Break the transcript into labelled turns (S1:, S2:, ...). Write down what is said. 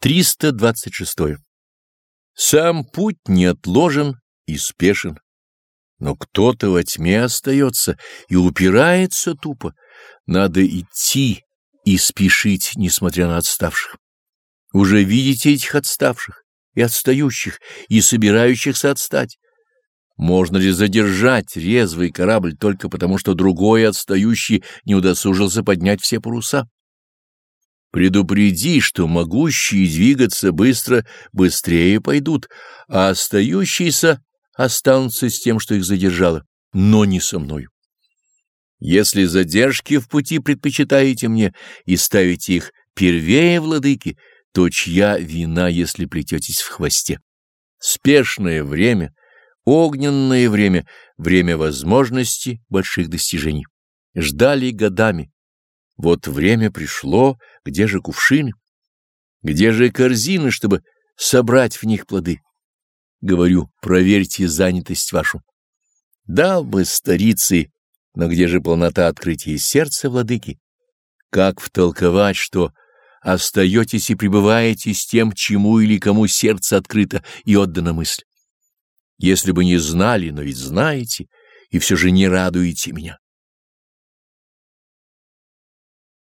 S1: 326. Сам путь не отложен и спешен, но кто-то во тьме остается и упирается тупо. Надо идти и спешить, несмотря на отставших. Уже видите этих отставших и отстающих, и собирающихся отстать. Можно ли задержать резвый корабль только потому, что другой отстающий не удосужился поднять все паруса? Предупреди, что могущие двигаться быстро быстрее пойдут, а остающиеся останутся с тем, что их задержало, но не со мной. Если задержки в пути предпочитаете мне и ставите их первее владыки, то чья вина, если плететесь в хвосте? Спешное время, огненное время, время возможности больших достижений. Ждали годами, вот время пришло, где же кувшины? Где же корзины, чтобы собрать в них плоды? Говорю, проверьте занятость вашу. Дал бы старицы, но где же полнота открытия сердца владыки? Как втолковать, что остаетесь и пребываете с тем, чему или кому сердце открыто и отдана мысль? Если бы не знали, но ведь знаете, и все же не радуете меня.